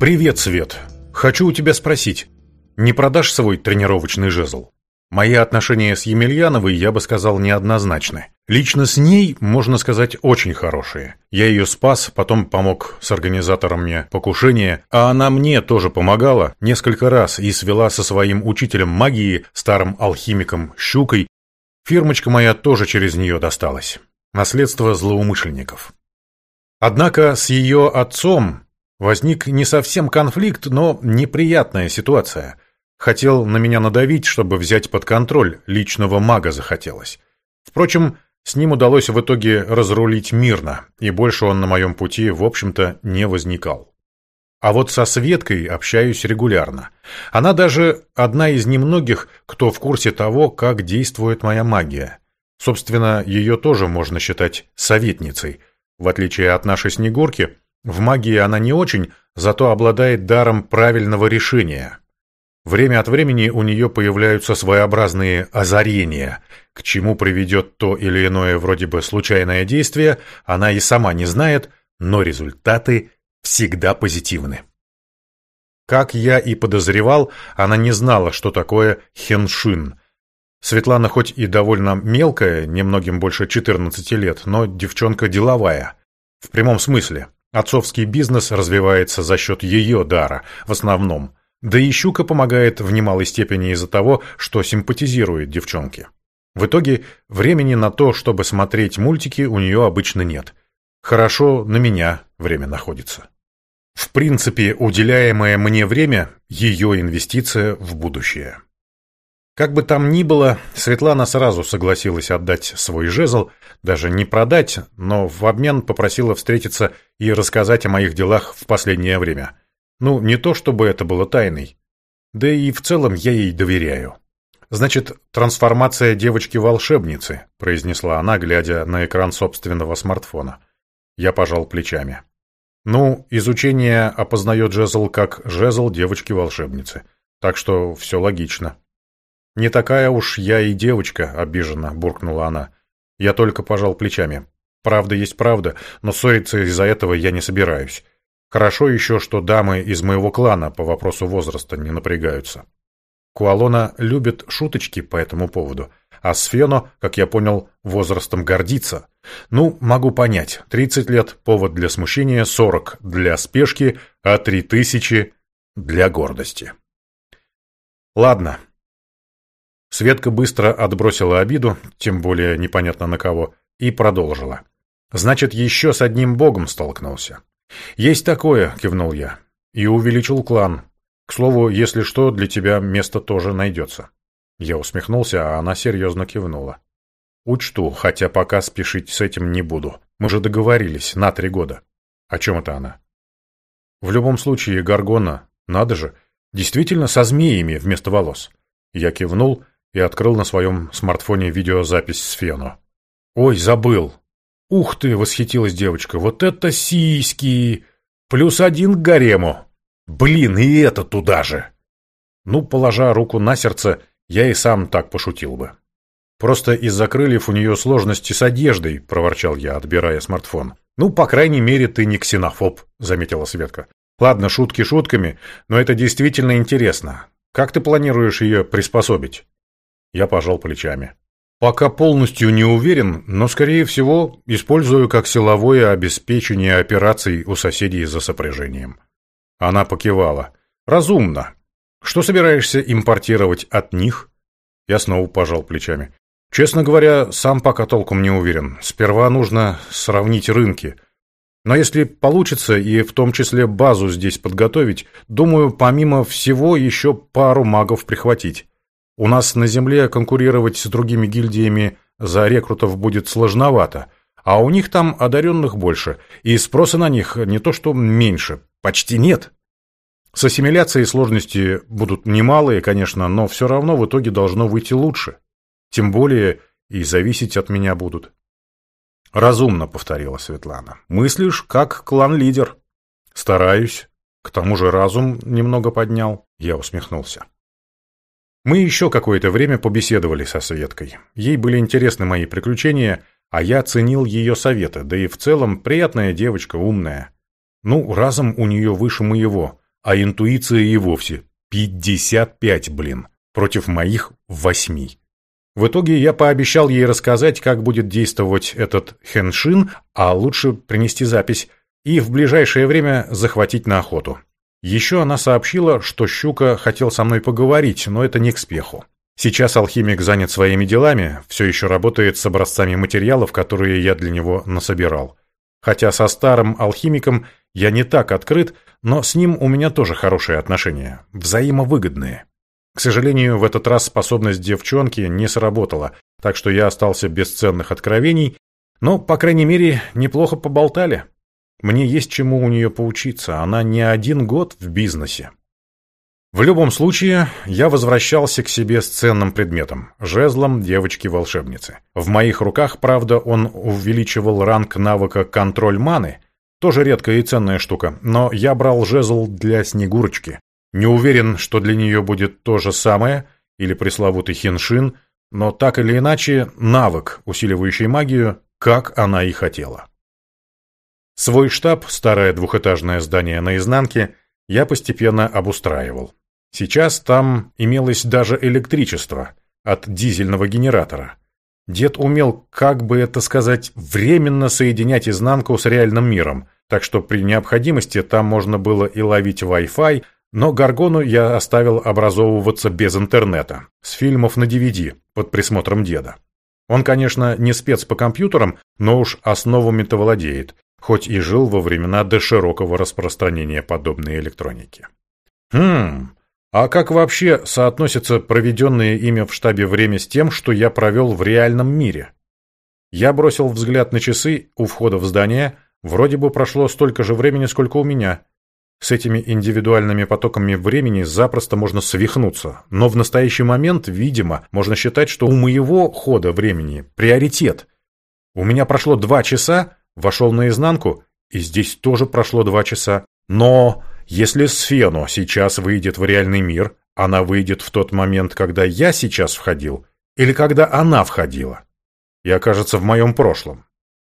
«Привет, Свет. Хочу у тебя спросить, не продашь свой тренировочный жезл?» Мои отношения с Емельяновой, я бы сказал, неоднозначны. Лично с ней, можно сказать, очень хорошие. Я ее спас, потом помог с организаторами покушения, а она мне тоже помогала несколько раз и свела со своим учителем магии, старым алхимиком Щукой. Фирмочка моя тоже через нее досталась. Наследство злоумышленников. Однако с ее отцом возник не совсем конфликт, но неприятная ситуация – Хотел на меня надавить, чтобы взять под контроль, личного мага захотелось. Впрочем, с ним удалось в итоге разрулить мирно, и больше он на моем пути, в общем-то, не возникал. А вот со Светкой общаюсь регулярно. Она даже одна из немногих, кто в курсе того, как действует моя магия. Собственно, ее тоже можно считать советницей. В отличие от нашей Снегурки, в магии она не очень, зато обладает даром правильного решения. Время от времени у нее появляются своеобразные озарения. К чему приведет то или иное вроде бы случайное действие, она и сама не знает, но результаты всегда позитивны. Как я и подозревал, она не знала, что такое хеншин. Светлана хоть и довольно мелкая, немногим больше 14 лет, но девчонка деловая. В прямом смысле. Отцовский бизнес развивается за счет ее дара, в основном – да и щука помогает в немалой степени из-за того, что симпатизирует девчонке. В итоге времени на то, чтобы смотреть мультики, у нее обычно нет. Хорошо на меня время находится. В принципе, уделяемое мне время – ее инвестиция в будущее. Как бы там ни было, Светлана сразу согласилась отдать свой жезл, даже не продать, но в обмен попросила встретиться и рассказать о моих делах в последнее время – ну, не то чтобы это было тайной. Да и в целом я ей доверяю. «Значит, трансформация девочки-волшебницы», — произнесла она, глядя на экран собственного смартфона. Я пожал плечами. «Ну, изучение опознает жезл как жезл девочки-волшебницы, так что все логично». «Не такая уж я и девочка», — обиженно буркнула она. Я только пожал плечами. «Правда есть правда, но ссориться из-за этого я не собираюсь. Хорошо еще, что дамы из моего клана по вопросу возраста не напрягаются. Куалона любит шуточки по этому поводу, а Сфено, как я понял, возрастом гордится. Ну, могу понять, 30 лет – повод для смущения, 40 – для спешки, а 3000 – для гордости. Ладно. Светка быстро отбросила обиду, тем более непонятно на кого, и продолжила. Значит, еще с одним богом столкнулся. «Есть такое», — кивнул я. «И увеличил клан. К слову, если что, для тебя место тоже найдется». Я усмехнулся, а она серьезно кивнула. «Учту, хотя пока спешить с этим не буду. Мы же договорились, на три года». «О чем это она?» «В любом случае, Гаргона, надо же, действительно со змеями вместо волос». Я кивнул и открыл на своем смартфоне видеозапись с Фено. «Ой, забыл!» «Ух ты!» — восхитилась девочка. «Вот это сиськи! Плюс один к гарему! Блин, и это туда же!» Ну, положа руку на сердце, я и сам так пошутил бы. «Просто из-за крыльев у нее сложности с одеждой», — проворчал я, отбирая смартфон. «Ну, по крайней мере, ты не ксенофоб», — заметила Светка. «Ладно, шутки шутками, но это действительно интересно. Как ты планируешь ее приспособить?» Я пожал плечами. Пока полностью не уверен, но, скорее всего, использую как силовое обеспечение операций у соседей за сопряжением. Она покивала. Разумно. Что собираешься импортировать от них? Я снова пожал плечами. Честно говоря, сам пока толком не уверен. Сперва нужно сравнить рынки. Но если получится, и в том числе базу здесь подготовить, думаю, помимо всего еще пару магов прихватить. У нас на Земле конкурировать с другими гильдиями за рекрутов будет сложновато, а у них там одаренных больше, и спроса на них не то что меньше, почти нет. С ассимиляцией сложности будут немалые, конечно, но все равно в итоге должно выйти лучше. Тем более и зависеть от меня будут. «Разумно», — повторила Светлана. «Мыслишь, как клан-лидер». «Стараюсь. К тому же разум немного поднял». Я усмехнулся. Мы еще какое-то время побеседовали со Светкой. Ей были интересны мои приключения, а я ценил ее советы, да и в целом приятная девочка, умная. Ну, разом у нее выше моего, а интуиция и вовсе 55, блин, против моих восьми. В итоге я пообещал ей рассказать, как будет действовать этот хеншин, а лучше принести запись, и в ближайшее время захватить на охоту. Еще она сообщила, что Щука хотел со мной поговорить, но это не к спеху. Сейчас алхимик занят своими делами, все еще работает с образцами материалов, которые я для него насобирал. Хотя со старым алхимиком я не так открыт, но с ним у меня тоже хорошие отношения, взаимовыгодные. К сожалению, в этот раз способность девчонки не сработала, так что я остался без ценных откровений, но, по крайней мере, неплохо поболтали. Мне есть чему у нее поучиться, она не один год в бизнесе. В любом случае, я возвращался к себе с ценным предметом – жезлом девочки-волшебницы. В моих руках, правда, он увеличивал ранг навыка «контроль маны», тоже редкая и ценная штука, но я брал жезл для Снегурочки. Не уверен, что для нее будет то же самое, или пресловутый хиншин, но так или иначе навык, усиливающий магию, как она и хотела. Свой штаб, старое двухэтажное здание наизнанке, я постепенно обустраивал. Сейчас там имелось даже электричество от дизельного генератора. Дед умел, как бы это сказать, временно соединять изнанку с реальным миром, так что при необходимости там можно было и ловить Wi-Fi, но Гаргону я оставил образовываться без интернета, с фильмов на DVD, под присмотром деда. Он, конечно, не спец по компьютерам, но уж основами-то владеет, хоть и жил во времена до широкого распространения подобной электроники. Хм, а как вообще соотносится проведенное ими в штабе время с тем, что я провел в реальном мире? Я бросил взгляд на часы у входа в здание, вроде бы прошло столько же времени, сколько у меня – с этими индивидуальными потоками времени запросто можно свихнуться, но в настоящий момент, видимо, можно считать, что у моего хода времени приоритет. У меня прошло два часа, вошел наизнанку, и здесь тоже прошло два часа. Но если Сфено сейчас выйдет в реальный мир, она выйдет в тот момент, когда я сейчас входил, или когда она входила, и окажется в моем прошлом.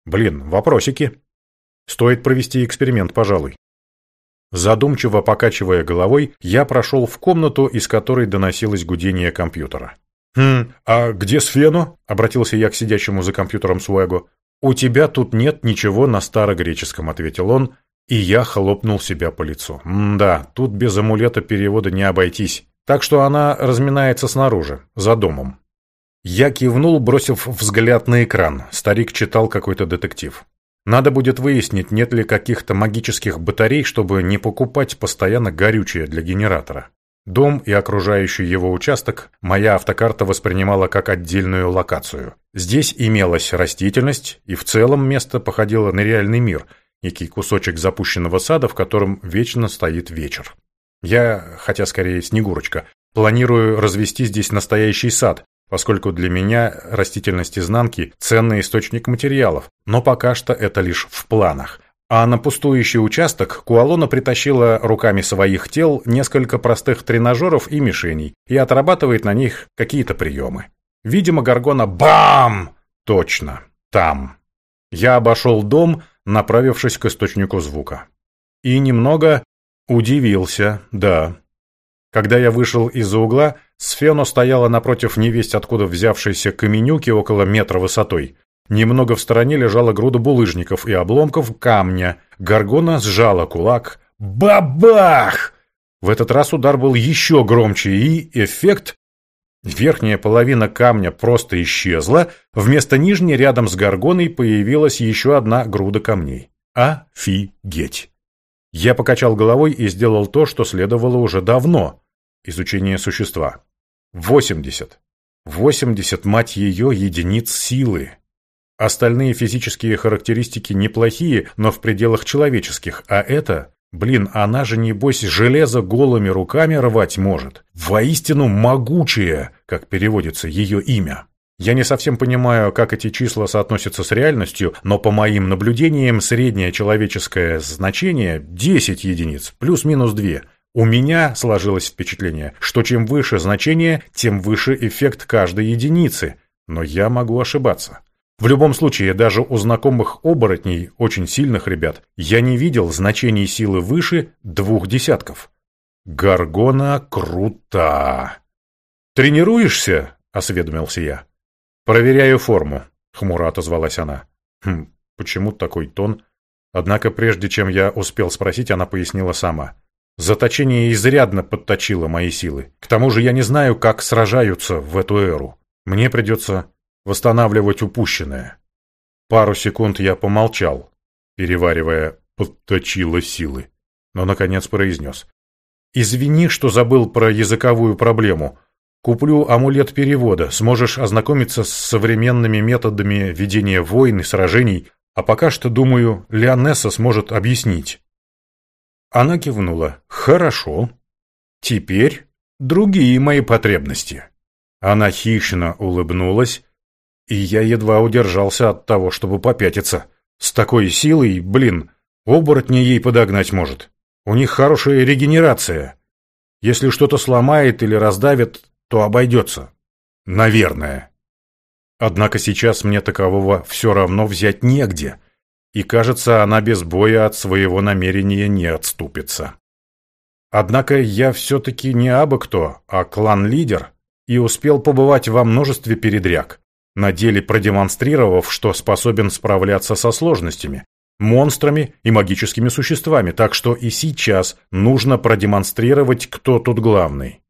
Блин, вопросики. Стоит провести эксперимент, пожалуй. Задумчиво покачивая головой, я прошел в комнату, из которой доносилось гудение компьютера. «Хм, а где Сфено?» — обратился я к сидящему за компьютером Суэгу. «У тебя тут нет ничего на старогреческом», — ответил он, и я хлопнул себя по лицу. «Да, тут без амулета перевода не обойтись, так что она разминается снаружи, за домом». Я кивнул, бросив взгляд на экран. Старик читал какой-то детектив. Надо будет выяснить, нет ли каких-то магических батарей, чтобы не покупать постоянно горючее для генератора. Дом и окружающий его участок моя автокарта воспринимала как отдельную локацию. Здесь имелась растительность, и в целом место походило на реальный мир, некий кусочек запущенного сада, в котором вечно стоит вечер. Я, хотя скорее Снегурочка, планирую развести здесь настоящий сад, поскольку для меня растительность изнанки – ценный источник материалов, но пока что это лишь в планах. А на пустующий участок Куалона притащила руками своих тел несколько простых тренажеров и мишеней и отрабатывает на них какие-то приемы. Видимо, Гаргона «Бам!» Точно, там. Я обошел дом, направившись к источнику звука. И немного удивился, да. Когда я вышел из-за угла, Сфено стояла напротив невесть откуда взявшейся каменюки около метра высотой. Немного в стороне лежала груда булыжников и обломков камня. Гаргона сжала кулак. Бабах! В этот раз удар был еще громче, и эффект... Верхняя половина камня просто исчезла, вместо нижней рядом с горгоной появилась еще одна груда камней. Офигеть! Я покачал головой и сделал то, что следовало уже давно. Изучение существа. 80. 80, мать ее, единиц силы. Остальные физические характеристики неплохие, но в пределах человеческих, а это... Блин, она же, небось, железо голыми руками рвать может. Воистину могучая, как переводится ее имя. Я не совсем понимаю, как эти числа соотносятся с реальностью, но по моим наблюдениям среднее человеческое значение 10 единиц, плюс-минус 2. У меня сложилось впечатление, что чем выше значение, тем выше эффект каждой единицы, но я могу ошибаться. В любом случае, даже у знакомых оборотней, очень сильных ребят, я не видел значений силы выше двух десятков. Гаргона крута. «Тренируешься?» — осведомился я. «Проверяю форму», — хмуро отозвалась она. «Хм, почему такой тон?» Однако прежде чем я успел спросить, она пояснила сама. «Заточение изрядно подточило мои силы. К тому же я не знаю, как сражаются в эту эру. Мне придется восстанавливать упущенное». Пару секунд я помолчал, переваривая «подточило силы», но, наконец, произнес. «Извини, что забыл про языковую проблему. Куплю амулет перевода, сможешь ознакомиться с современными методами ведения войн и сражений, а пока что, думаю, Леонесса сможет объяснить». Она кивнула. «Хорошо. Теперь другие мои потребности». Она хищно улыбнулась, и я едва удержался от того, чтобы попятиться. С такой силой, блин, оборотни ей подогнать может. У них хорошая регенерация. Если что-то сломает или раздавит, то обойдется. Наверное. Однако сейчас мне такового все равно взять негде, и, кажется, она без боя от своего намерения не отступится. Однако я все-таки не абы кто, а клан-лидер, и успел побывать во множестве передряг, на деле продемонстрировав, что способен справляться со сложностями, монстрами и магическими существами, так что и сейчас нужно продемонстрировать, кто тут главный.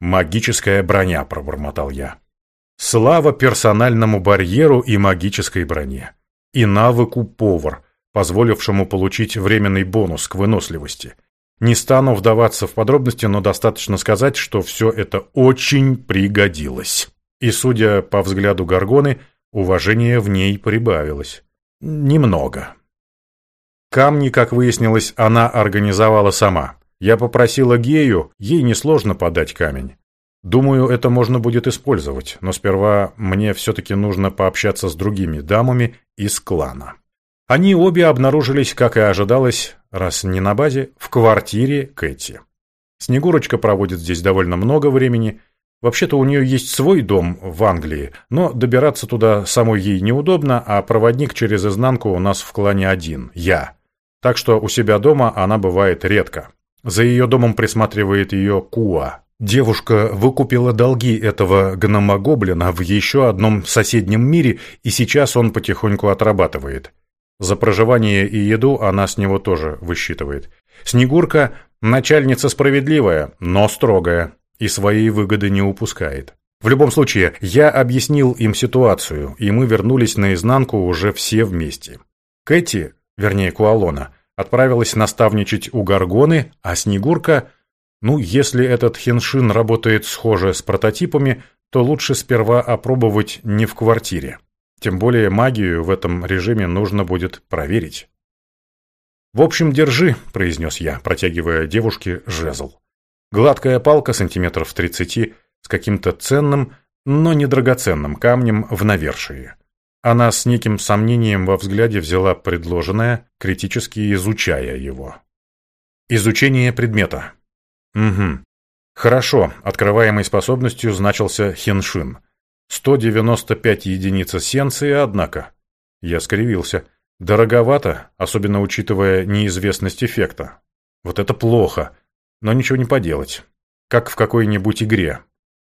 «Магическая броня», — пробормотал я. Слава персональному барьеру и магической броне. И навыку повар, позволившему получить временный бонус к выносливости. Не стану вдаваться в подробности, но достаточно сказать, что все это очень пригодилось. И, судя по взгляду Гаргоны, уважение в ней прибавилось. Немного. Камни, как выяснилось, она организовала сама. Я попросила Гею, ей несложно подать камень. Думаю, это можно будет использовать, но сперва мне все-таки нужно пообщаться с другими дамами из клана. Они обе обнаружились, как и ожидалось, раз не на базе, в квартире Кэти. Снегурочка проводит здесь довольно много времени. Вообще-то у нее есть свой дом в Англии, но добираться туда самой ей неудобно, а проводник через изнанку у нас в клане один – я. Так что у себя дома она бывает редко. За ее домом присматривает ее Куа, Девушка выкупила долги этого гномогоблина в еще одном соседнем мире, и сейчас он потихоньку отрабатывает. За проживание и еду она с него тоже высчитывает. Снегурка – начальница справедливая, но строгая, и своей выгоды не упускает. В любом случае, я объяснил им ситуацию, и мы вернулись наизнанку уже все вместе. Кэти, вернее Куалона, отправилась наставничать у Гаргоны, а Снегурка – ну, если этот хеншин работает схоже с прототипами, то лучше сперва опробовать не в квартире. Тем более магию в этом режиме нужно будет проверить. «В общем, держи», — произнес я, протягивая девушке жезл. Гладкая палка сантиметров тридцати с каким-то ценным, но не драгоценным камнем в навершии. Она с неким сомнением во взгляде взяла предложенное, критически изучая его. Изучение предмета. Угу. Хорошо, открываемой способностью значился хеншин. 195 единиц эссенции, однако. Я скривился. Дороговато, особенно учитывая неизвестность эффекта. Вот это плохо, но ничего не поделать. Как в какой-нибудь игре.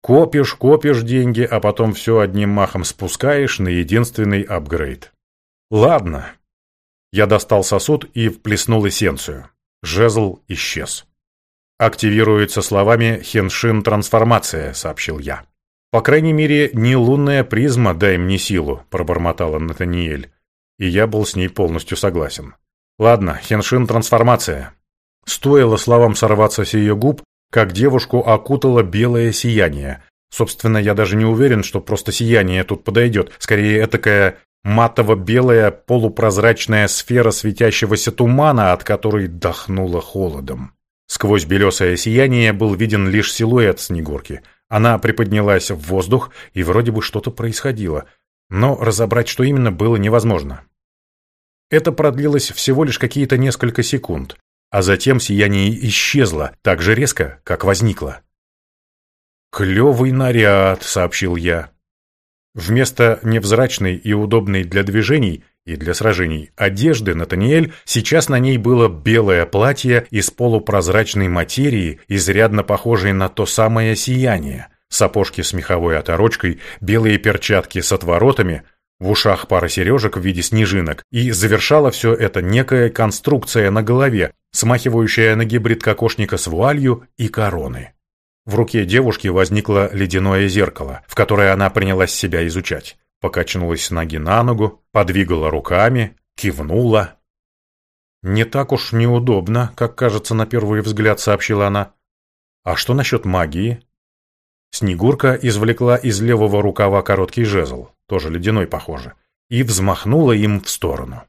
Копишь, копишь деньги, а потом все одним махом спускаешь на единственный апгрейд. Ладно. Я достал сосуд и вплеснул эссенцию. Жезл исчез. «Активируется словами «Хеншин трансформация», — сообщил я. «По крайней мере, не лунная призма «дай мне силу», — пробормотала Натаниэль. И я был с ней полностью согласен. «Ладно, Хеншин трансформация». Стоило словам сорваться с ее губ, как девушку окутало белое сияние. Собственно, я даже не уверен, что просто сияние тут подойдет. Скорее, этакая матово-белая полупрозрачная сфера светящегося тумана, от которой дохнуло холодом. Сквозь белесое сияние был виден лишь силуэт Снегурки. Она приподнялась в воздух, и вроде бы что-то происходило, но разобрать, что именно, было невозможно. Это продлилось всего лишь какие-то несколько секунд, а затем сияние исчезло так же резко, как возникло. «Клевый наряд», — сообщил я. Вместо невзрачной и удобной для движений и для сражений одежды Натаниэль, сейчас на ней было белое платье из полупрозрачной материи, изрядно похожей на то самое сияние. Сапожки с меховой оторочкой, белые перчатки с отворотами, в ушах пара сережек в виде снежинок, и завершала все это некая конструкция на голове, смахивающая на гибрид кокошника с вуалью и короны. В руке девушки возникло ледяное зеркало, в которое она принялась себя изучать покачнулась ноги на ногу, подвигала руками, кивнула. «Не так уж неудобно, как кажется на первый взгляд», — сообщила она. «А что насчет магии?» Снегурка извлекла из левого рукава короткий жезл, тоже ледяной, похоже, и взмахнула им в сторону.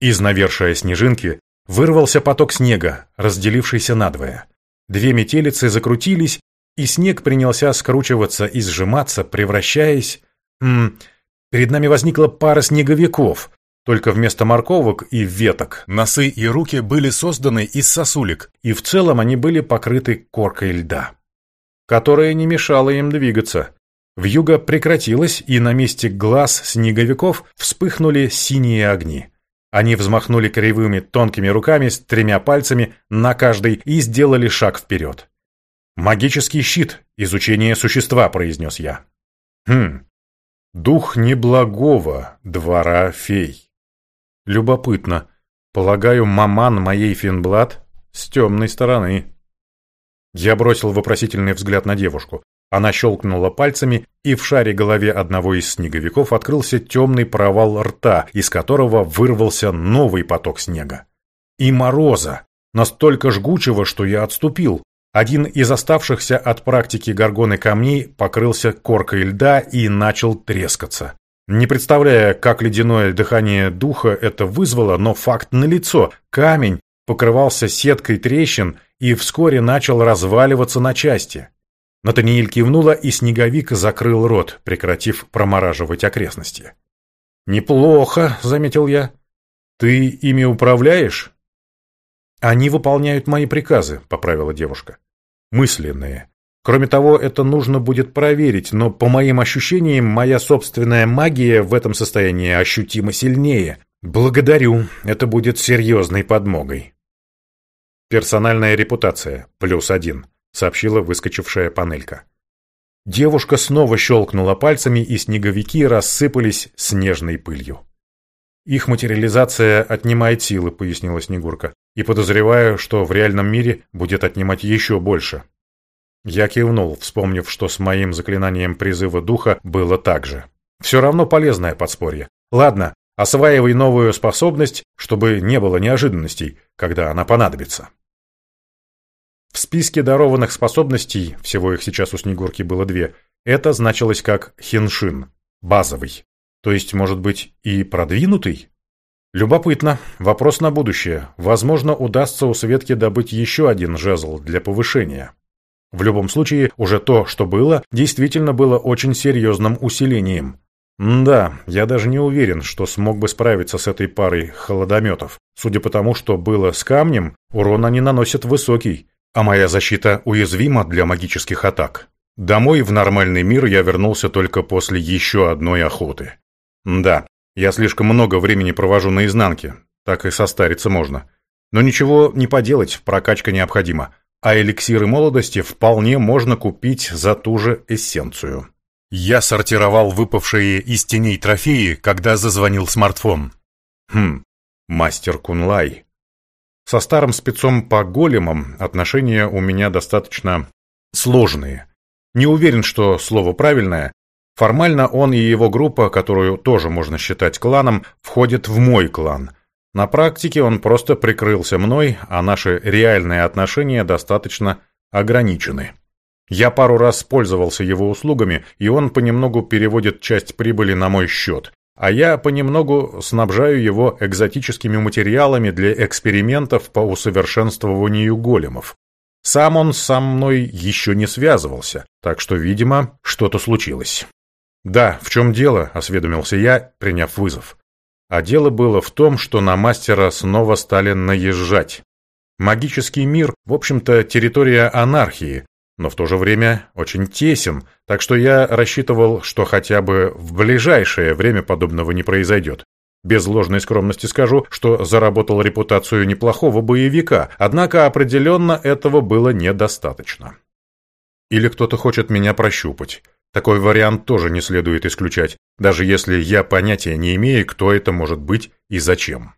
Из навершия снежинки вырвался поток снега, разделившийся надвое. Две метелицы закрутились, и снег принялся скручиваться и сжиматься, превращаясь... М Перед нами возникла пара снеговиков, только вместо морковок и веток носы и руки были созданы из сосулек, и в целом они были покрыты коркой льда, которая не мешала им двигаться. Вьюга прекратилась, и на месте глаз снеговиков вспыхнули синие огни. Они взмахнули кривыми тонкими руками с тремя пальцами на каждой и сделали шаг вперед. «Магический щит. Изучение существа», — произнес я. «Хм, Дух неблагого двора фей. Любопытно. Полагаю, маман моей Финблад с темной стороны. Я бросил вопросительный взгляд на девушку. Она щелкнула пальцами, и в шаре голове одного из снеговиков открылся темный провал рта, из которого вырвался новый поток снега. И мороза, настолько жгучего, что я отступил, один из оставшихся от практики горгоны камней покрылся коркой льда и начал трескаться. Не представляя, как ледяное дыхание духа это вызвало, но факт налицо. Камень покрывался сеткой трещин и вскоре начал разваливаться на части. Натаниэль кивнула, и снеговик закрыл рот, прекратив промораживать окрестности. «Неплохо», — заметил я. «Ты ими управляешь?» «Они выполняют мои приказы», — поправила девушка мысленные. Кроме того, это нужно будет проверить, но по моим ощущениям, моя собственная магия в этом состоянии ощутимо сильнее. Благодарю, это будет серьезной подмогой. Персональная репутация, плюс один, сообщила выскочившая панелька. Девушка снова щелкнула пальцами, и снеговики рассыпались снежной пылью. «Их материализация отнимает силы», — пояснила Снегурка. «И подозреваю, что в реальном мире будет отнимать еще больше». Я кивнул, вспомнив, что с моим заклинанием призыва духа было так же. Все равно полезное подспорье. Ладно, осваивай новую способность, чтобы не было неожиданностей, когда она понадобится. В списке дарованных способностей, всего их сейчас у Снегурки было две, это значилось как хиншин, базовый. То есть, может быть, и продвинутый? Любопытно. Вопрос на будущее. Возможно, удастся у Светки добыть еще один жезл для повышения. В любом случае, уже то, что было, действительно было очень серьезным усилением. М да, я даже не уверен, что смог бы справиться с этой парой холодометов. Судя по тому, что было с камнем, урон они наносят высокий, а моя защита уязвима для магических атак. Домой в нормальный мир я вернулся только после еще одной охоты. Да, я слишком много времени провожу на изнанке, так и состариться можно. Но ничего не поделать, прокачка необходима, а эликсиры молодости вполне можно купить за ту же эссенцию. Я сортировал выпавшие из теней трофеи, когда зазвонил смартфон. Хм, мастер Кунлай. Со старым спецом по големам отношения у меня достаточно сложные. Не уверен, что слово правильное, Формально он и его группа, которую тоже можно считать кланом, входят в мой клан. На практике он просто прикрылся мной, а наши реальные отношения достаточно ограничены. Я пару раз пользовался его услугами, и он понемногу переводит часть прибыли на мой счет, а я понемногу снабжаю его экзотическими материалами для экспериментов по усовершенствованию големов. Сам он со мной еще не связывался, так что, видимо, что-то случилось. «Да, в чем дело?» – осведомился я, приняв вызов. А дело было в том, что на мастера снова стали наезжать. Магический мир, в общем-то, территория анархии, но в то же время очень тесен, так что я рассчитывал, что хотя бы в ближайшее время подобного не произойдет. Без ложной скромности скажу, что заработал репутацию неплохого боевика, однако определенно этого было недостаточно. Или кто-то хочет меня прощупать. Такой вариант тоже не следует исключать, даже если я понятия не имею, кто это может быть и зачем.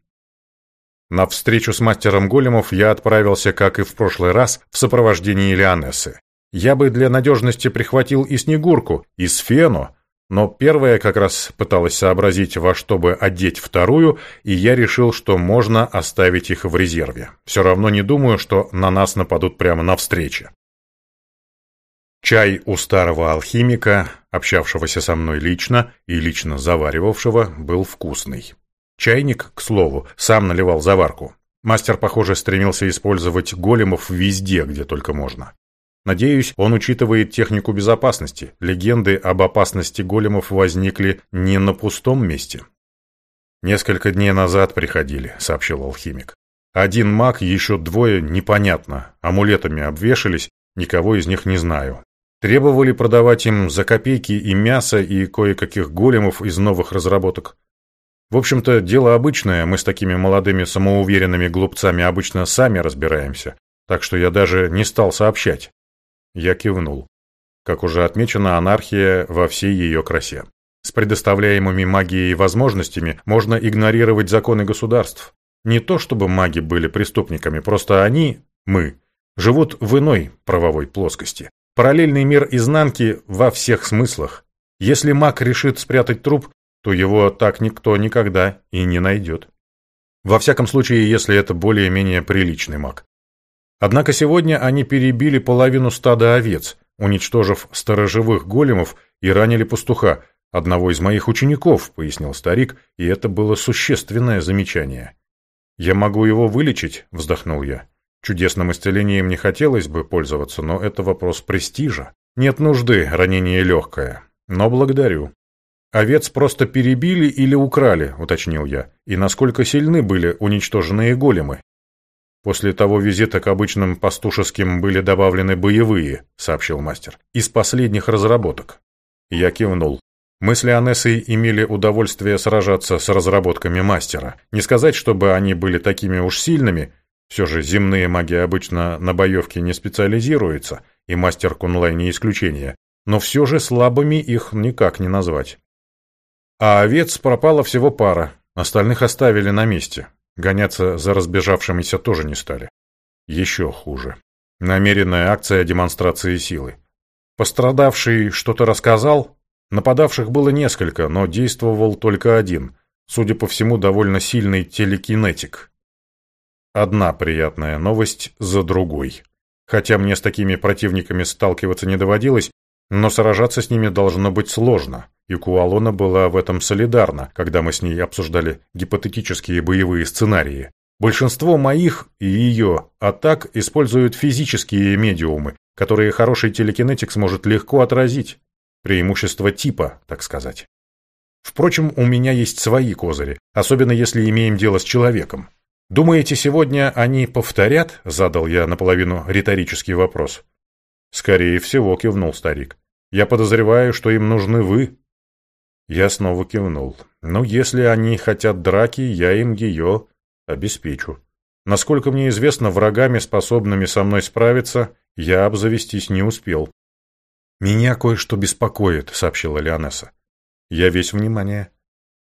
На встречу с мастером големов я отправился, как и в прошлый раз, в сопровождении Лионессы. Я бы для надежности прихватил и Снегурку, и Сфену, но первая как раз пыталась сообразить, во что бы одеть вторую, и я решил, что можно оставить их в резерве. Все равно не думаю, что на нас нападут прямо на встрече. Чай у старого алхимика, общавшегося со мной лично и лично заваривавшего, был вкусный. Чайник, к слову, сам наливал заварку. Мастер, похоже, стремился использовать големов везде, где только можно. Надеюсь, он учитывает технику безопасности. Легенды об опасности големов возникли не на пустом месте. «Несколько дней назад приходили», — сообщил алхимик. «Один маг, еще двое, непонятно. Амулетами обвешались, никого из них не знаю. Требовали продавать им за копейки и мясо, и кое-каких големов из новых разработок. В общем-то, дело обычное, мы с такими молодыми самоуверенными глупцами обычно сами разбираемся, так что я даже не стал сообщать. Я кивнул. Как уже отмечено, анархия во всей ее красе. С предоставляемыми магией возможностями можно игнорировать законы государств. Не то чтобы маги были преступниками, просто они, мы, живут в иной правовой плоскости. Параллельный мир изнанки во всех смыслах. Если маг решит спрятать труп, то его так никто никогда и не найдет. Во всяком случае, если это более-менее приличный маг. Однако сегодня они перебили половину стада овец, уничтожив сторожевых големов и ранили пастуха, одного из моих учеников, пояснил старик, и это было существенное замечание. «Я могу его вылечить?» – вздохнул я. Чудесным исцелением не хотелось бы пользоваться, но это вопрос престижа. Нет нужды, ранение легкое. Но благодарю. Овец просто перебили или украли, уточнил я. И насколько сильны были уничтоженные големы? После того визита к обычным пастушеским были добавлены боевые, сообщил мастер. Из последних разработок. Я кивнул. Мы с Леонессой имели удовольствие сражаться с разработками мастера. Не сказать, чтобы они были такими уж сильными, все же земные маги обычно на боевке не специализируются, и мастер Кунлай не исключение, но все же слабыми их никак не назвать. А овец пропало всего пара, остальных оставили на месте. Гоняться за разбежавшимися тоже не стали. Еще хуже. Намеренная акция демонстрации силы. Пострадавший что-то рассказал? Нападавших было несколько, но действовал только один. Судя по всему, довольно сильный телекинетик. Одна приятная новость за другой. Хотя мне с такими противниками сталкиваться не доводилось, но сражаться с ними должно быть сложно, и Куалона была в этом солидарна, когда мы с ней обсуждали гипотетические боевые сценарии. Большинство моих и ее атак используют физические медиумы, которые хороший телекинетик сможет легко отразить. Преимущество типа, так сказать. Впрочем, у меня есть свои козыри, особенно если имеем дело с человеком. «Думаете, сегодня они повторят?» — задал я наполовину риторический вопрос. «Скорее всего», — кивнул старик. «Я подозреваю, что им нужны вы». Я снова кивнул. «Ну, если они хотят драки, я им ее обеспечу. Насколько мне известно, врагами, способными со мной справиться, я обзавестись не успел». «Меня кое-что беспокоит», — сообщила Леонесса. «Я весь внимание».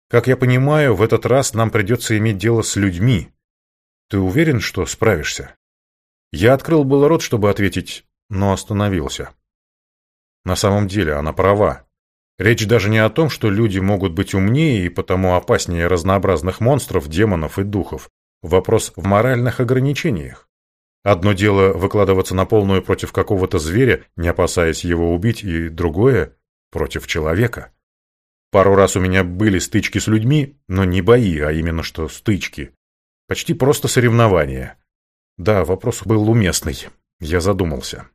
«Как я понимаю, в этот раз нам придется иметь дело с людьми, ты уверен, что справишься? Я открыл был рот, чтобы ответить, но остановился. На самом деле она права. Речь даже не о том, что люди могут быть умнее и потому опаснее разнообразных монстров, демонов и духов. Вопрос в моральных ограничениях. Одно дело выкладываться на полную против какого-то зверя, не опасаясь его убить, и другое — против человека. Пару раз у меня были стычки с людьми, но не бои, а именно что стычки. Почти просто соревнование. Да, вопрос был уместный. Я задумался.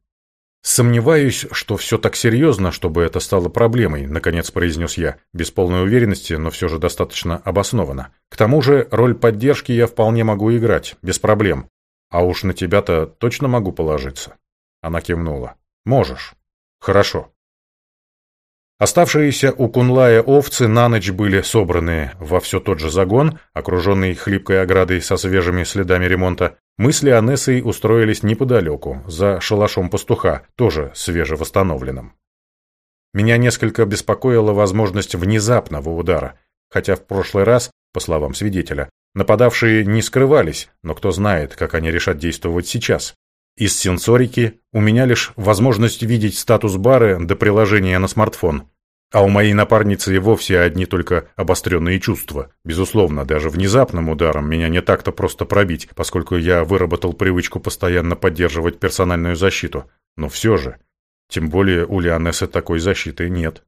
«Сомневаюсь, что все так серьезно, чтобы это стало проблемой», — наконец произнес я, без полной уверенности, но все же достаточно обоснованно. «К тому же роль поддержки я вполне могу играть, без проблем. А уж на тебя-то точно могу положиться». Она кивнула. «Можешь». «Хорошо». Оставшиеся у Кунлая овцы на ночь были собраны во все тот же загон, окруженный хлипкой оградой со свежими следами ремонта. Мы с Леонессой устроились неподалеку, за шалашом пастуха, тоже свежевосстановленным. Меня несколько беспокоила возможность внезапного удара, хотя в прошлый раз, по словам свидетеля, нападавшие не скрывались, но кто знает, как они решат действовать сейчас. Из сенсорики у меня лишь возможность видеть статус бары до приложения на смартфон. А у моей напарницы и вовсе одни только обостренные чувства. Безусловно, даже внезапным ударом меня не так-то просто пробить, поскольку я выработал привычку постоянно поддерживать персональную защиту. Но все же, тем более у Лионессы такой защиты нет.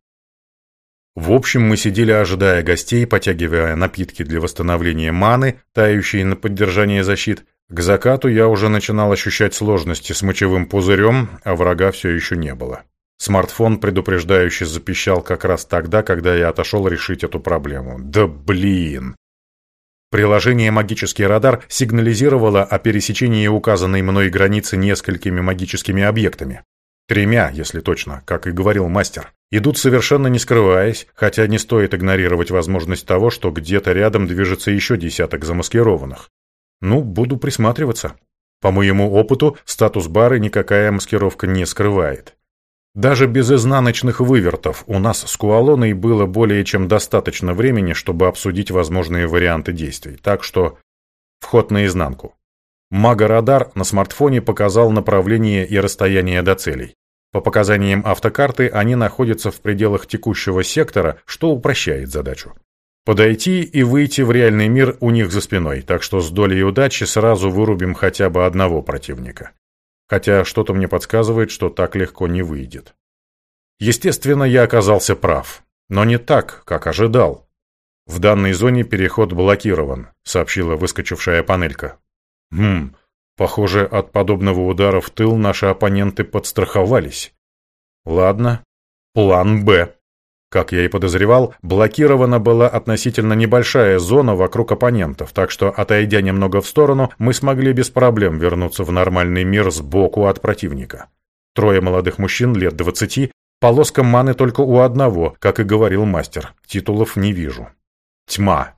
В общем, мы сидели, ожидая гостей, потягивая напитки для восстановления маны, тающие на поддержание защит. К закату я уже начинал ощущать сложности с мочевым пузырем, а врага все еще не было. Смартфон предупреждающе запищал как раз тогда, когда я отошел решить эту проблему. Да блин! Приложение «Магический радар» сигнализировало о пересечении указанной мной границы несколькими магическими объектами. Тремя, если точно, как и говорил мастер. Идут совершенно не скрываясь, хотя не стоит игнорировать возможность того, что где-то рядом движется еще десяток замаскированных. Ну, буду присматриваться. По моему опыту, статус бары никакая маскировка не скрывает. Даже без изнаночных вывертов у нас с Куалоной было более чем достаточно времени, чтобы обсудить возможные варианты действий. Так что вход наизнанку. Мага-радар на смартфоне показал направление и расстояние до целей. По показаниям автокарты, они находятся в пределах текущего сектора, что упрощает задачу. Подойти и выйти в реальный мир у них за спиной, так что с долей удачи сразу вырубим хотя бы одного противника хотя что-то мне подсказывает, что так легко не выйдет. Естественно, я оказался прав, но не так, как ожидал. В данной зоне переход блокирован, сообщила выскочившая панелька. Хм, похоже, от подобного удара в тыл наши оппоненты подстраховались. Ладно, план «Б». Как я и подозревал, блокирована была относительно небольшая зона вокруг оппонентов, так что, отойдя немного в сторону, мы смогли без проблем вернуться в нормальный мир сбоку от противника. Трое молодых мужчин лет двадцати, полоска маны только у одного, как и говорил мастер, титулов не вижу. Тьма.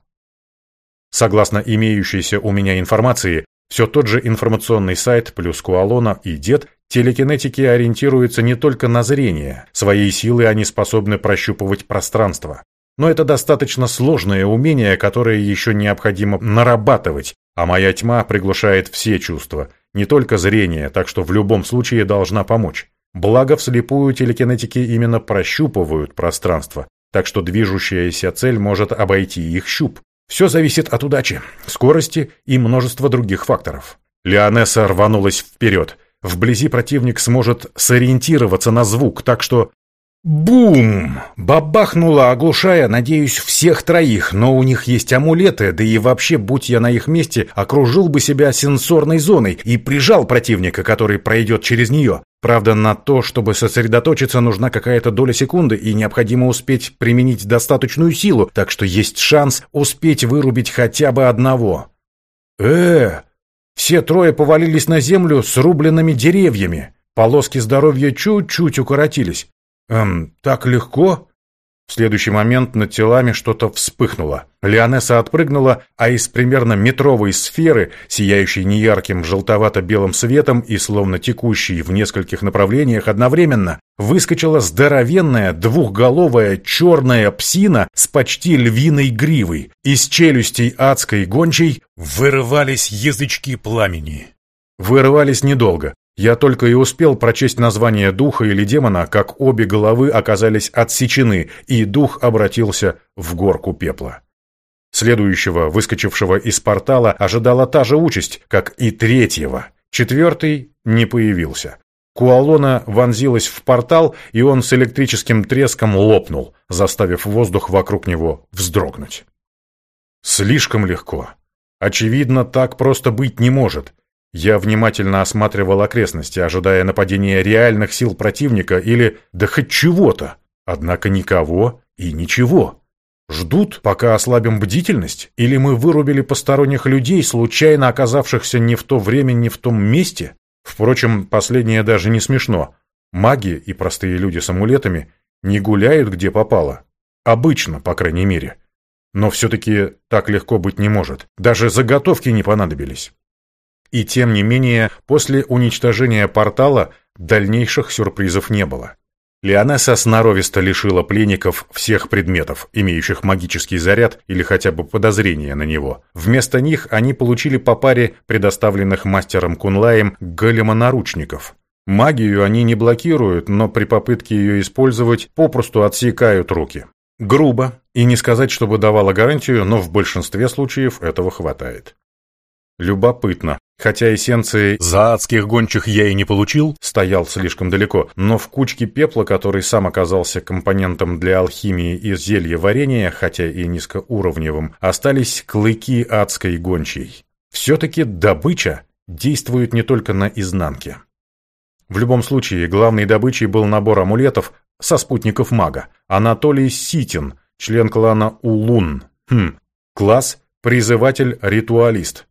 Согласно имеющейся у меня информации, все тот же информационный сайт плюс Куалона и Дед Телекинетики ориентируются не только на зрение, своей силой они способны прощупывать пространство. Но это достаточно сложное умение, которое еще необходимо нарабатывать, а моя тьма приглушает все чувства, не только зрение, так что в любом случае должна помочь. Благо вслепую телекинетики именно прощупывают пространство, так что движущаяся цель может обойти их щуп. Все зависит от удачи, скорости и множества других факторов. Леонесса рванулась вперед – Вблизи противник сможет сориентироваться на звук, так что... Бум! Бабахнуло, оглушая, надеюсь, всех троих, но у них есть амулеты, да и вообще, будь я на их месте, окружил бы себя сенсорной зоной и прижал противника, который пройдет через нее. Правда, на то, чтобы сосредоточиться, нужна какая-то доля секунды, и необходимо успеть применить достаточную силу, так что есть шанс успеть вырубить хотя бы одного. э все трое повалились на землю с рубленными деревьями. Полоски здоровья чуть-чуть укоротились. Эм, так легко? В следующий момент над телами что-то вспыхнуло. Леонесса отпрыгнула, а из примерно метровой сферы, сияющей неярким желтовато-белым светом и словно текущей в нескольких направлениях одновременно, выскочила здоровенная двухголовая черная псина с почти львиной гривой. Из челюстей адской гончей вырывались язычки пламени. Вырывались недолго. Я только и успел прочесть название духа или демона, как обе головы оказались отсечены, и дух обратился в горку пепла. Следующего, выскочившего из портала, ожидала та же участь, как и третьего. Четвертый не появился. Куалона вонзилась в портал, и он с электрическим треском лопнул, заставив воздух вокруг него вздрогнуть. Слишком легко. Очевидно, так просто быть не может. Я внимательно осматривал окрестности, ожидая нападения реальных сил противника или да хоть чего-то. Однако никого и ничего. Ждут, пока ослабим бдительность? Или мы вырубили посторонних людей, случайно оказавшихся не в то время, не в том месте? Впрочем, последнее даже не смешно. Маги и простые люди с амулетами не гуляют где попало. Обычно, по крайней мере. Но все-таки так легко быть не может. Даже заготовки не понадобились. И тем не менее, после уничтожения портала дальнейших сюрпризов не было. Леонесса сноровисто лишила пленников всех предметов, имеющих магический заряд или хотя бы подозрение на него. Вместо них они получили по паре предоставленных мастером Кунлаем големонаручников. Магию они не блокируют, но при попытке ее использовать попросту отсекают руки. Грубо, и не сказать, чтобы давала гарантию, но в большинстве случаев этого хватает. Любопытно. Хотя эссенции заадских гончих я и не получил, стоял слишком далеко, но в кучке пепла, который сам оказался компонентом для алхимии и зелья варенья, хотя и низкоуровневым, остались клыки адской гончей. Все-таки добыча действует не только на изнанке. В любом случае, главной добычей был набор амулетов со спутников мага. Анатолий Ситин, член клана Улун. Хм, класс «Призыватель-ритуалист».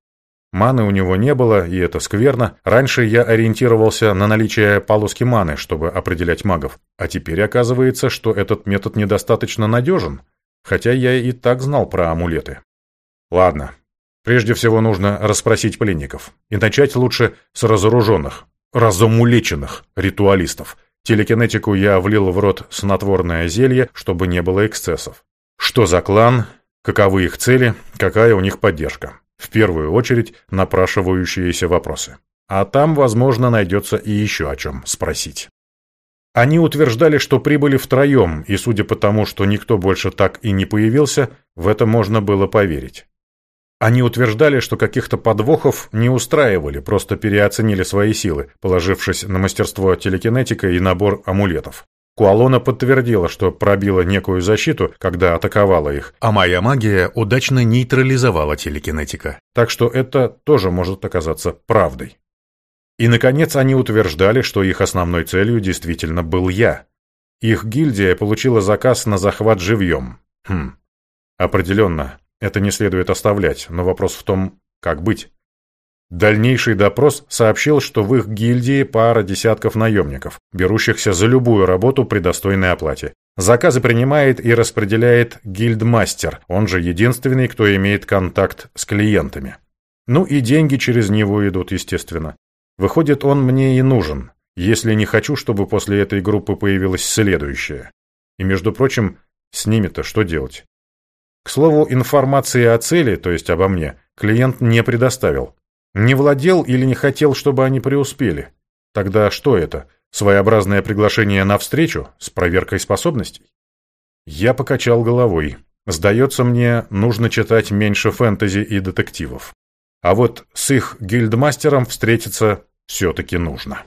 Маны у него не было, и это скверно. Раньше я ориентировался на наличие полоски маны, чтобы определять магов. А теперь оказывается, что этот метод недостаточно надежен. Хотя я и так знал про амулеты. Ладно. Прежде всего нужно расспросить пленников. И начать лучше с разоруженных, разумулеченных ритуалистов. Телекинетику я влил в рот снотворное зелье, чтобы не было эксцессов. Что за клан, каковы их цели, какая у них поддержка. В первую очередь напрашивающиеся вопросы. А там, возможно, найдется и еще о чем спросить. Они утверждали, что прибыли втроем, и судя по тому, что никто больше так и не появился, в это можно было поверить. Они утверждали, что каких-то подвохов не устраивали, просто переоценили свои силы, положившись на мастерство телекинетика и набор амулетов. Куалона подтвердила, что пробила некую защиту, когда атаковала их, а моя магия удачно нейтрализовала телекинетика. Так что это тоже может оказаться правдой. И, наконец, они утверждали, что их основной целью действительно был я. Их гильдия получила заказ на захват живьем. Хм. Определенно, это не следует оставлять, но вопрос в том, как быть. Дальнейший допрос сообщил, что в их гильдии пара десятков наемников, берущихся за любую работу при достойной оплате. Заказы принимает и распределяет гильдмастер, он же единственный, кто имеет контакт с клиентами. Ну и деньги через него идут, естественно. Выходит, он мне и нужен, если не хочу, чтобы после этой группы появилась следующая. И, между прочим, с ними-то что делать? К слову, информации о цели, то есть обо мне, клиент не предоставил. Не владел или не хотел, чтобы они преуспели? Тогда что это? Своеобразное приглашение на встречу с проверкой способностей? Я покачал головой. Сдается мне, нужно читать меньше фэнтези и детективов. А вот с их гильдмастером встретиться все-таки нужно.